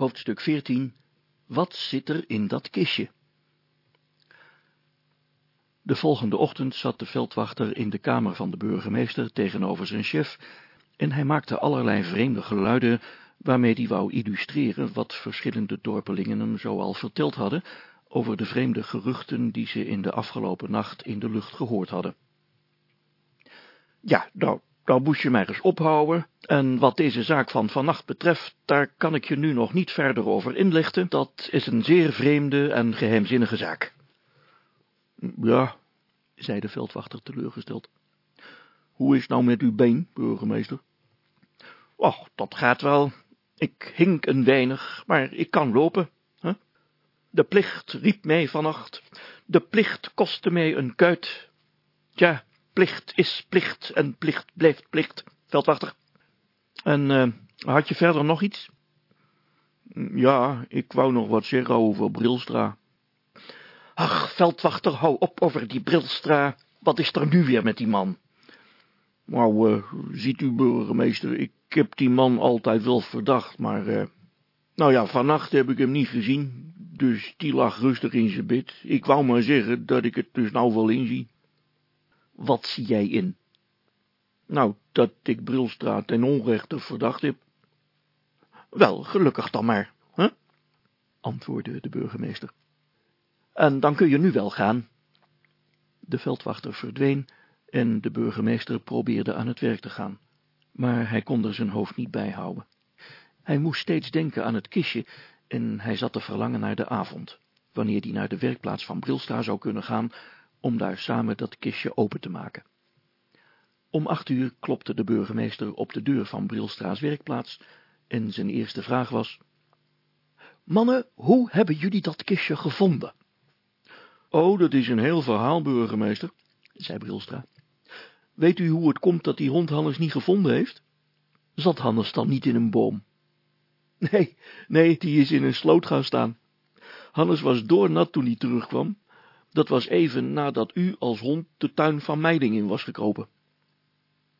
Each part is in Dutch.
Hoofdstuk 14 Wat zit er in dat kistje? De volgende ochtend zat de veldwachter in de kamer van de burgemeester tegenover zijn chef en hij maakte allerlei vreemde geluiden waarmee hij wou illustreren wat verschillende dorpelingen hem zo al verteld hadden over de vreemde geruchten die ze in de afgelopen nacht in de lucht gehoord hadden. Ja, nou, nou moest je mij eens ophouden, en wat deze zaak van vannacht betreft, daar kan ik je nu nog niet verder over inlichten, dat is een zeer vreemde en geheimzinnige zaak. Ja, zei de veldwachter teleurgesteld. Hoe is nou met uw been, burgemeester? Och, dat gaat wel. Ik hink een weinig, maar ik kan lopen. Hè? De plicht riep mij vannacht. De plicht kostte mij een kuit. Tja, plicht is plicht en plicht blijft plicht, veldwachter. En uh, had je verder nog iets? Ja, ik wou nog wat zeggen over Brilstra. Ach, veldwachter, hou op over die Brilstra. Wat is er nu weer met die man? Nou, uh, ziet u, burgemeester, ik heb die man altijd wel verdacht, maar... Uh, nou ja, vannacht heb ik hem niet gezien, dus die lag rustig in zijn bed. Ik wou maar zeggen dat ik het dus nou wel inzie. Wat zie jij in? Nou, dat ik Brilstra ten onrechte verdacht heb. Wel, gelukkig dan maar, hè? antwoordde de burgemeester. En dan kun je nu wel gaan. De veldwachter verdween en de burgemeester probeerde aan het werk te gaan, maar hij kon er zijn hoofd niet bij houden. Hij moest steeds denken aan het kistje en hij zat te verlangen naar de avond, wanneer hij naar de werkplaats van Brilstra zou kunnen gaan, om daar samen dat kistje open te maken. Om acht uur klopte de burgemeester op de deur van Brilstra's werkplaats en zijn eerste vraag was, Mannen, hoe hebben jullie dat kistje gevonden? Oh, dat is een heel verhaal, burgemeester, zei Brilstra. Weet u hoe het komt dat die hond Hannes niet gevonden heeft? Zat Hannes dan niet in een boom? Nee, nee, die is in een sloot gaan staan. Hannes was doornat toen hij terugkwam. Dat was even nadat u als hond de tuin van Meiding in was gekropen.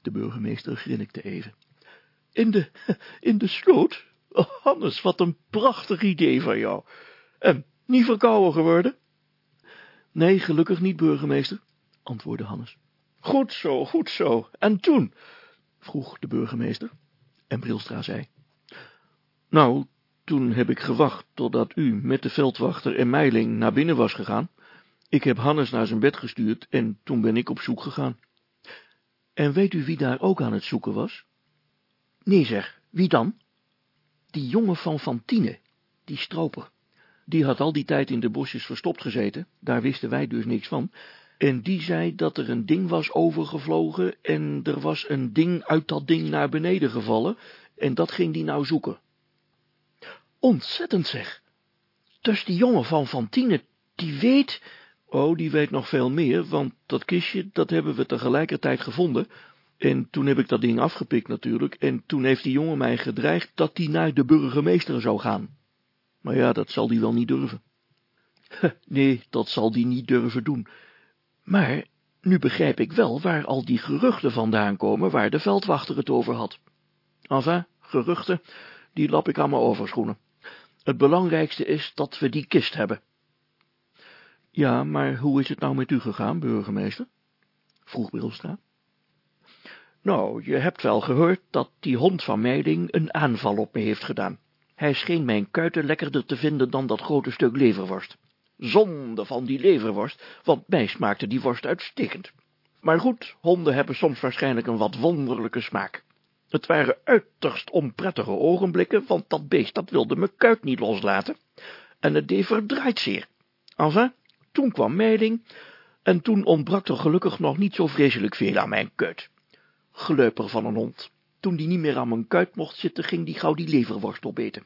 De burgemeester grinnikte even. In de, in de sloot? Hannes, wat een prachtig idee van jou. En, niet verkouden geworden? Nee, gelukkig niet, burgemeester, antwoordde Hannes. Goed zo, goed zo. En toen? vroeg de burgemeester. En Brilstra zei. Nou, toen heb ik gewacht totdat u met de veldwachter en Meiling naar binnen was gegaan. Ik heb Hannes naar zijn bed gestuurd en toen ben ik op zoek gegaan. En weet u wie daar ook aan het zoeken was? Nee zeg, wie dan? Die jongen van Fantine, die stroper. Die had al die tijd in de bosjes verstopt gezeten, daar wisten wij dus niks van, en die zei dat er een ding was overgevlogen en er was een ding uit dat ding naar beneden gevallen, en dat ging die nou zoeken. Ontzettend zeg. Dus die jongen van Fantine, die weet... Oh, die weet nog veel meer, want dat kistje, dat hebben we tegelijkertijd gevonden, en toen heb ik dat ding afgepikt natuurlijk, en toen heeft die jongen mij gedreigd dat die naar de burgemeester zou gaan. Maar ja, dat zal die wel niet durven. Nee, dat zal die niet durven doen. Maar nu begrijp ik wel waar al die geruchten vandaan komen waar de veldwachter het over had. Enfin, geruchten, die lap ik aan mijn overschoenen. Het belangrijkste is dat we die kist hebben. Ja, maar hoe is het nou met u gegaan, burgemeester? vroeg Brilstra. Nou, je hebt wel gehoord dat die hond van Meiding een aanval op me heeft gedaan. Hij scheen mijn kuiten lekkerder te vinden dan dat grote stuk leverworst. Zonde van die leverworst, want mij smaakte die worst uitstekend. Maar goed, honden hebben soms waarschijnlijk een wat wonderlijke smaak. Het waren uiterst onprettige ogenblikken, want dat beest dat wilde me kuit niet loslaten, en het deed verdraaid zeer. Enfin, toen kwam Meiding, en toen ontbrak er gelukkig nog niet zo vreselijk veel aan mijn kuit. Geleuper van een hond. Toen die niet meer aan mijn kuit mocht zitten, ging die gauw die leverworst opeten.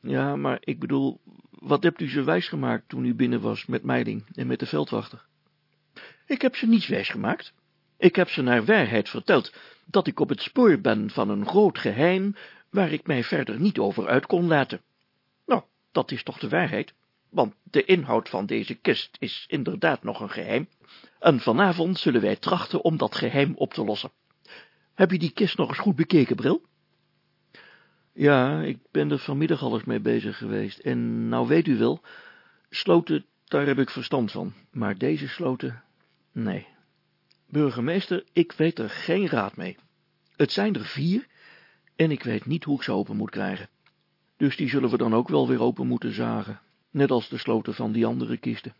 Ja, maar ik bedoel, wat hebt u ze wijsgemaakt toen u binnen was met Meiding en met de veldwachter? Ik heb ze niets wijsgemaakt. Ik heb ze naar waarheid verteld, dat ik op het spoor ben van een groot geheim, waar ik mij verder niet over uit kon laten. Nou, dat is toch de waarheid, want de inhoud van deze kist is inderdaad nog een geheim, en vanavond zullen wij trachten om dat geheim op te lossen. Heb je die kist nog eens goed bekeken, Bril? Ja, ik ben er vanmiddag al eens mee bezig geweest. En nou weet u wel, sloten, daar heb ik verstand van. Maar deze sloten, nee. Burgemeester, ik weet er geen raad mee. Het zijn er vier, en ik weet niet hoe ik ze open moet krijgen. Dus die zullen we dan ook wel weer open moeten zagen, net als de sloten van die andere kisten.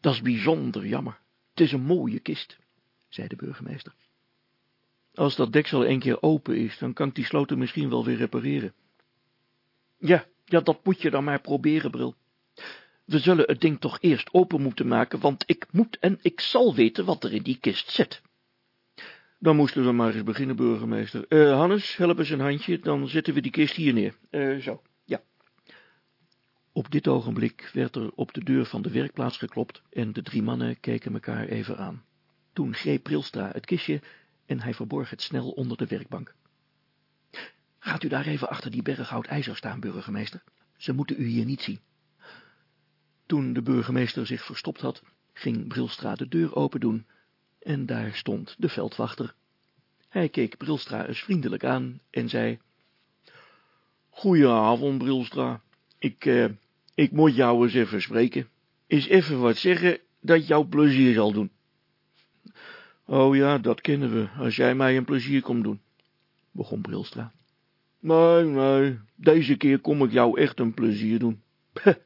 Dat is bijzonder jammer. Het is een mooie kist, zei de burgemeester. Als dat deksel een keer open is, dan kan ik die sloten misschien wel weer repareren. Ja, ja, dat moet je dan maar proberen, Bril. We zullen het ding toch eerst open moeten maken, want ik moet en ik zal weten wat er in die kist zit. Dan moesten we maar eens beginnen, burgemeester. Uh, Hannes, help eens een handje, dan zetten we die kist hier neer. Uh, zo. Op dit ogenblik werd er op de deur van de werkplaats geklopt en de drie mannen keken elkaar even aan. Toen greep Prilstra het kistje en hij verborg het snel onder de werkbank. Gaat u daar even achter die berg ijzer staan, burgemeester. Ze moeten u hier niet zien. Toen de burgemeester zich verstopt had, ging Brilstra de deur open doen, en daar stond de veldwachter. Hij keek Brilstra eens vriendelijk aan en zei, Goedenavond, Brilstra. Ik, eh, ik moet jou eens even spreken. Is even wat zeggen dat jou plezier zal doen. Oh ja, dat kennen we, als jij mij een plezier komt doen, begon Brilstra. Nee, nee, deze keer kom ik jou echt een plezier doen.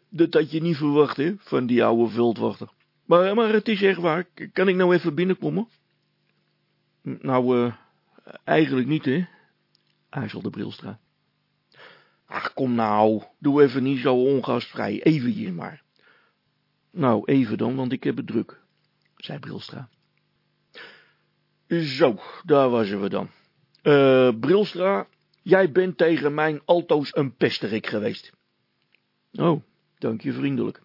Dat had je niet verwacht, hè, van die oude veldwachter. Maar, maar het is echt waar, kan ik nou even binnenkomen? Nou, uh, eigenlijk niet, hè, aarzelde Brilstra. Ach, kom nou, doe even niet zo ongastvrij, eventjes maar. Nou, even dan, want ik heb het druk, zei Brilstra. Zo, daar waren we dan. Uh, Brilstra, jij bent tegen mijn altoos een pesterik geweest. Oh, dank je vriendelijk.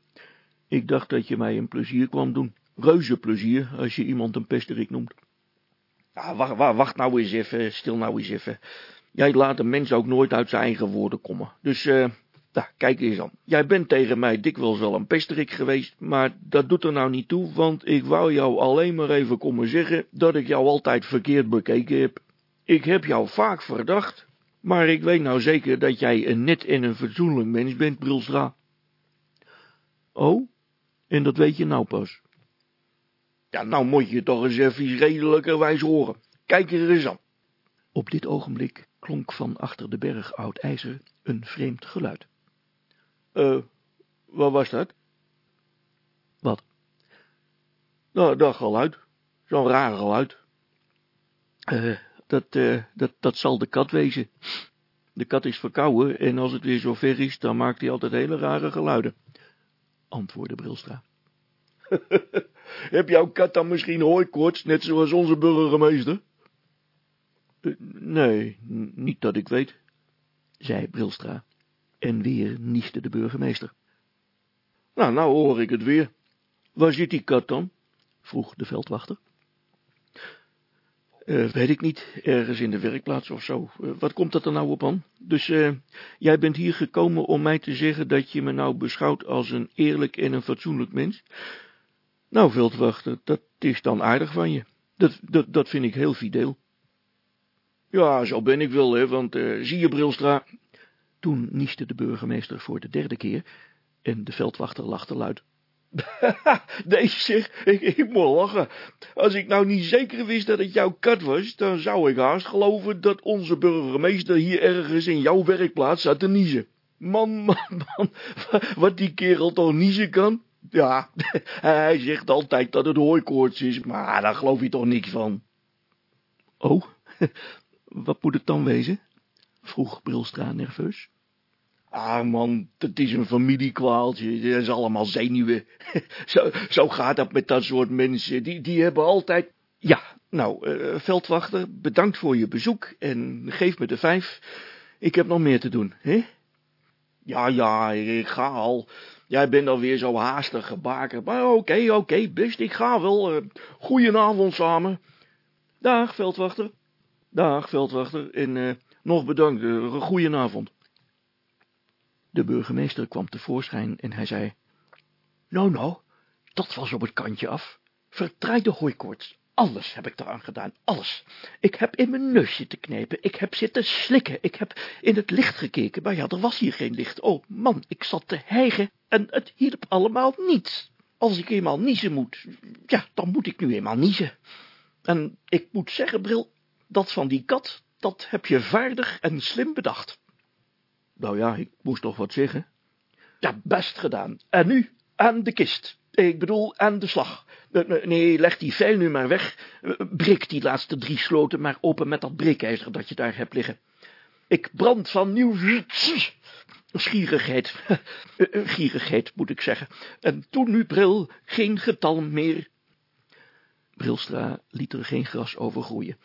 Ik dacht dat je mij een plezier kwam doen. Reuze plezier, als je iemand een pesterik noemt. Ja, wacht, wacht, wacht nou eens even, stil nou eens even. Jij laat een mens ook nooit uit zijn eigen woorden komen. Dus, nou, kijk eens aan. Jij bent tegen mij dikwijls wel een pesterik geweest, maar dat doet er nou niet toe, want ik wou jou alleen maar even komen zeggen dat ik jou altijd verkeerd bekeken heb. Ik heb jou vaak verdacht, maar ik weet nou zeker dat jij een net en een fatsoenlijk mens bent, Brilstra. Oh, en dat weet je nou pas. Ja, nou moet je toch eens even redelijkerwijs horen. Kijk er eens aan. Op dit ogenblik klonk van achter de berg oud ijzer een vreemd geluid. Eh, uh, wat was dat? Wat? Nou, dat geluid. Zo'n raar geluid. Eh, uh, dat, uh, dat, dat zal de kat wezen. De kat is verkouden en als het weer zo ver is, dan maakt hij altijd hele rare geluiden, antwoordde Brilstra. Heb jouw kat dan misschien hooikoorts, net zoals onze burgemeester? Uh, nee, niet dat ik weet, zei Brilstra, en weer nieste de burgemeester. Nou, nou hoor ik het weer. Waar zit die kat dan? vroeg de veldwachter. Uh, weet ik niet, ergens in de werkplaats of zo. Uh, wat komt dat er nou op aan? Dus uh, jij bent hier gekomen om mij te zeggen dat je me nou beschouwt als een eerlijk en een fatsoenlijk mens? Nou, veldwachter, dat is dan aardig van je. Dat, dat, dat vind ik heel fideel. Ja, zo ben ik wel, hè, want zie je, Brilstra... Toen nieste de burgemeester voor de derde keer en de veldwachter lachte luid. Deze zeg, ik, ik moet lachen. Als ik nou niet zeker wist dat het jouw kat was, dan zou ik haast geloven dat onze burgemeester hier ergens in jouw werkplaats zat te niezen. Man, man, man, wat die kerel toch niezen kan? Ja, hij zegt altijd dat het hooikoorts is, maar daar geloof je toch niks van. Oh, wat moet het dan wezen? vroeg Brilstra nerveus. Ah man, het is een familiekwaaltje, dat is allemaal zenuwen. zo, zo gaat dat met dat soort mensen, die, die hebben altijd... Ja, nou, uh, veldwachter, bedankt voor je bezoek en geef me de vijf. Ik heb nog meer te doen, hè? Ja, ja, ik ga al. Jij bent alweer zo haastig gebakerd, maar oké, oké, best, ik ga wel. Uh, goedenavond samen. Dag, veldwachter. Dag, veldwachter, en uh, nog bedankt, uh, goedenavond. De burgemeester kwam tevoorschijn en hij zei, Nou, nou, dat was op het kantje af. Verdraai de hooikoorts. Alles heb ik eraan gedaan, alles. Ik heb in mijn neus zitten knijpen, ik heb zitten slikken, ik heb in het licht gekeken, maar ja, er was hier geen licht. Oh man, ik zat te hijgen en het hielp allemaal niets. Als ik eenmaal niezen moet, ja, dan moet ik nu eenmaal niezen. En ik moet zeggen, Bril, dat van die kat, dat heb je vaardig en slim bedacht. Nou ja, ik moest toch wat zeggen. Ja, best gedaan. En nu aan de kist. Ik bedoel, aan de slag. Nee, leg die vijl nu maar weg. Breek die laatste drie sloten maar open met dat breekijzer dat je daar hebt liggen. Ik brand van nieuw... Schierigheid. Gierigheid, moet ik zeggen. En toen nu, Bril, geen getal meer. Brilstra liet er geen gras over groeien.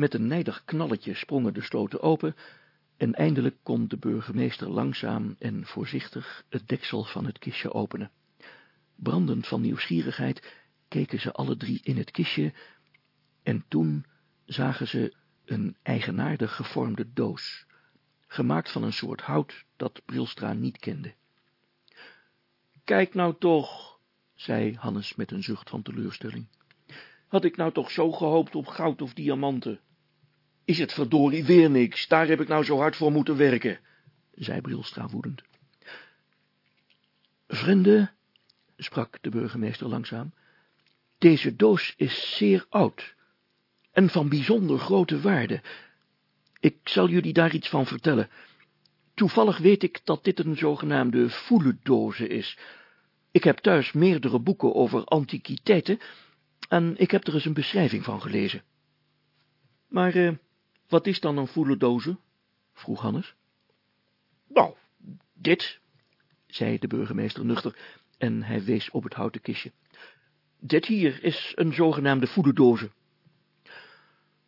Met een nijdig knalletje sprongen de sloten open, en eindelijk kon de burgemeester langzaam en voorzichtig het deksel van het kistje openen. Brandend van nieuwsgierigheid keken ze alle drie in het kistje, en toen zagen ze een eigenaardig gevormde doos, gemaakt van een soort hout dat Brilstra niet kende. Kijk nou toch, zei Hannes met een zucht van teleurstelling. Had ik nou toch zo gehoopt op goud of diamanten? Is het verdorie weer niks, daar heb ik nou zo hard voor moeten werken, zei Brilstra woedend. Vrienden, sprak de burgemeester langzaam, deze doos is zeer oud en van bijzonder grote waarde. Ik zal jullie daar iets van vertellen. Toevallig weet ik dat dit een zogenaamde voelendoze is. Ik heb thuis meerdere boeken over antiquiteiten en ik heb er eens een beschrijving van gelezen. Maar uh, wat is dan een voelendoze? vroeg Hannes. Nou, dit, zei de burgemeester nuchter, en hij wees op het houten kistje. Dit hier is een zogenaamde voelendoze.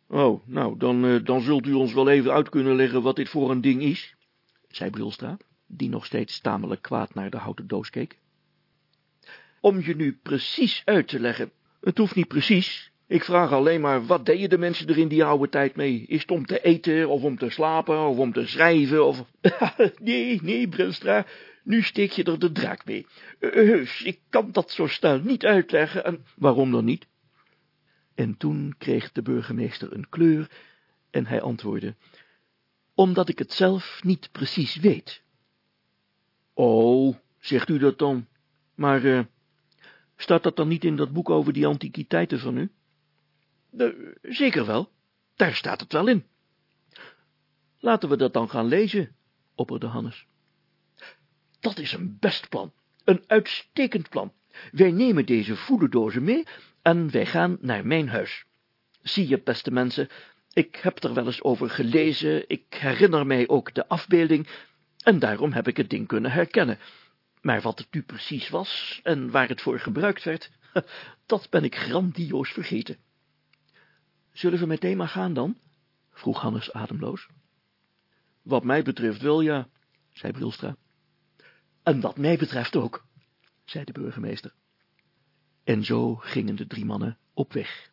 Oh, nou, dan, uh, dan zult u ons wel even uit kunnen leggen wat dit voor een ding is, zei Brilstra, die nog steeds tamelijk kwaad naar de houten doos keek. Om je nu precies uit te leggen, het hoeft niet precies, ik vraag alleen maar, wat deden de mensen er in die oude tijd mee? Is het om te eten, of om te slapen, of om te schrijven, of... nee, nee, Brilstra, nu steek je er de draak mee. Heus, ik kan dat zo snel niet uitleggen, en waarom dan niet? En toen kreeg de burgemeester een kleur, en hij antwoordde, omdat ik het zelf niet precies weet. Oh, zegt u dat dan? Maar, uh, staat dat dan niet in dat boek over die antiquiteiten van u? De, zeker wel, daar staat het wel in. Laten we dat dan gaan lezen, opperde Hannes. Dat is een best plan, een uitstekend plan. Wij nemen deze voederdozen mee en wij gaan naar mijn huis. Zie je, beste mensen, ik heb er wel eens over gelezen, ik herinner mij ook de afbeelding, en daarom heb ik het ding kunnen herkennen. Maar wat het nu precies was, en waar het voor gebruikt werd, dat ben ik grandioos vergeten. Zullen we meteen maar gaan dan? vroeg Hannes ademloos. Wat mij betreft wel, ja, zei Brilstra. En wat mij betreft ook, zei de burgemeester. En zo gingen de drie mannen op weg.